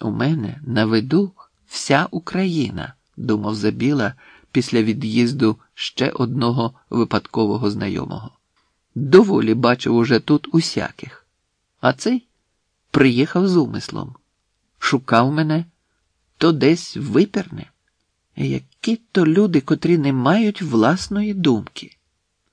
У мене на виду вся Україна, думав Забіла після від'їзду ще одного випадкового знайомого. Доволі бачив уже тут усяких. А цей приїхав з умислом, шукав мене, то десь випірне. Які то люди, котрі не мають власної думки.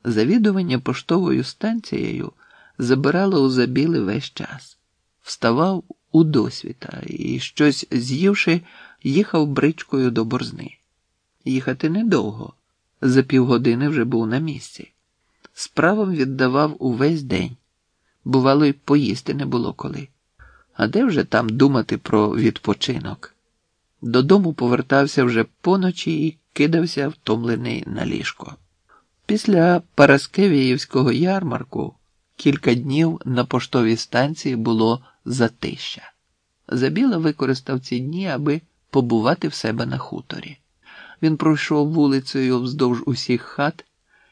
Завідування поштовою станцією забирало у забіли весь час, вставав у досвіта і, щось з'ївши, їхав бричкою до борзни. Їхати недовго, за півгодини вже був на місці. Справам віддавав увесь день. Бувало, й поїсти не було коли. А де вже там думати про відпочинок? Додому повертався вже поночі і кидався втомлений на ліжко. Після Параскевіївського ярмарку кілька днів на поштовій станції було затища. Забіла використав ці дні, аби побувати в себе на хуторі. Він пройшов вулицею вздовж усіх хат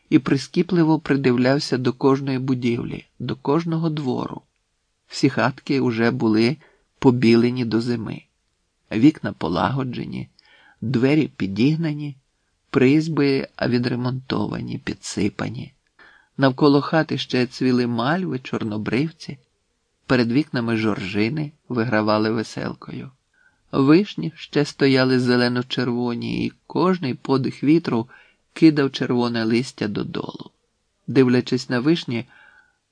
і прискіпливо придивлявся до кожної будівлі, до кожного двору. Всі хатки уже були побілені до зими, вікна полагоджені, двері підігнані, призьби відремонтовані, підсипані. Навколо хати ще цвіли мальви, чорнобривці, перед вікнами жоржини вигравали веселкою. Вишні ще стояли зелено-червоні, і кожний подих вітру кидав червоне листя додолу. Дивлячись на вишні,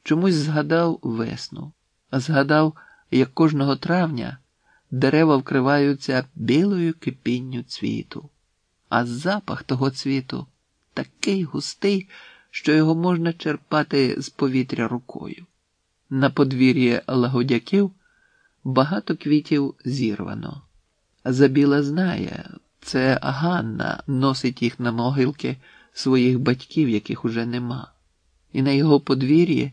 чомусь згадав весну, згадав, як кожного травня дерева вкриваються білою кипінню цвіту, а запах того цвіту такий густий, що його можна черпати з повітря рукою. На подвір'ї лагодяків багато квітів зірвано. Забіла знає, це Ганна носить їх на могилки своїх батьків, яких уже нема. І на його подвір'ї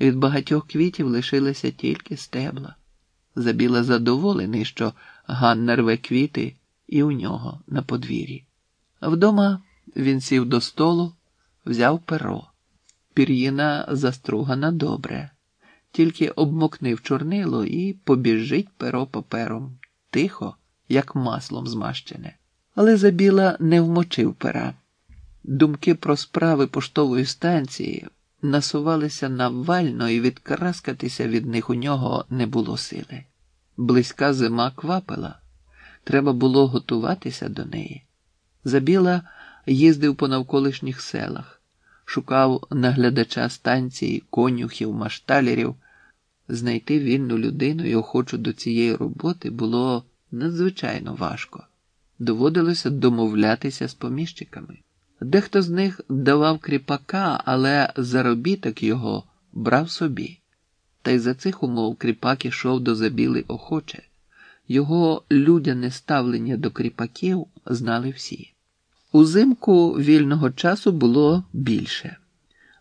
від багатьох квітів лишилися тільки стебла. Забіла задоволений, що Ганна рве квіти і у нього на подвір'ї. Вдома він сів до столу, взяв перо. Пір'їна застругана добре, тільки обмокнив чорнило і побіжить перо папером, тихо, як маслом змащене. Але забіла не вмочив пера. Думки про справи поштової станції насувалися навально і відкараскатися від них у нього не було сили. Близька зима квапила, треба було готуватися до неї. Забіла їздив по навколишніх селах, шукав наглядача станції, конюхів, машталерів. Знайти вільну людину і охочу до цієї роботи було надзвичайно важко. Доводилося домовлятися з поміщиками. Дехто з них давав кріпака, але заробіток його брав собі. Та й за цих умов кріпак ішов до забіли охоче. Його людяне ставлення до кріпаків знали всі. Узимку вільного часу було більше.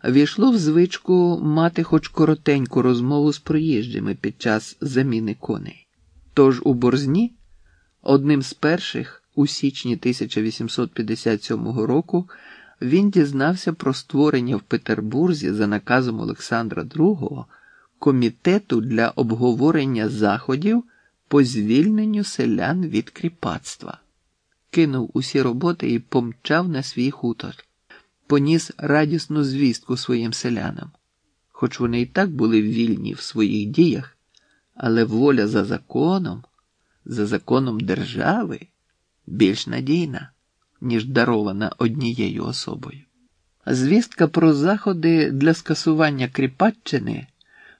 Війшло в звичку мати хоч коротеньку розмову з проїжджими під час заміни коней. Тож у борзні, одним з перших у січні 1857 року, він дізнався про створення в Петербурзі за наказом Олександра II комітету для обговорення заходів по звільненню селян від кріпацтва кинув усі роботи і помчав на свій хутор, поніс радісну звістку своїм селянам. Хоч вони і так були вільні в своїх діях, але воля за законом, за законом держави більш надійна, ніж дарована однією особою. Звістка про заходи для скасування кріпаччини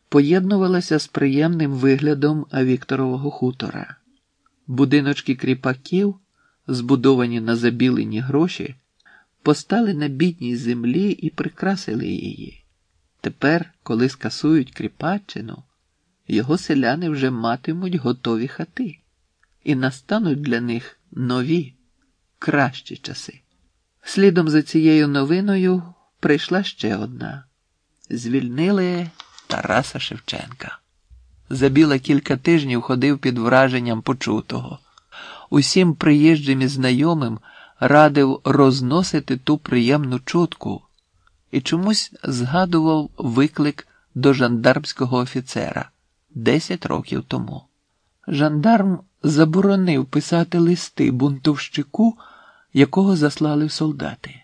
поєднувалася з приємним виглядом Вікторового хутора. Будиночки кріпаків збудовані на забілені гроші, постали на бідній землі і прикрасили її. Тепер, коли скасують кріпаччину, його селяни вже матимуть готові хати, і настануть для них нові, кращі часи. Слідом за цією новиною прийшла ще одна: звільнили Тараса Шевченка. Забіла кілька тижнів ходив під враженням почутого усім приїжджим і знайомим радив розносити ту приємну чутку і чомусь згадував виклик до жандармського офіцера 10 років тому. Жандарм заборонив писати листи бунтовщику, якого заслали солдати.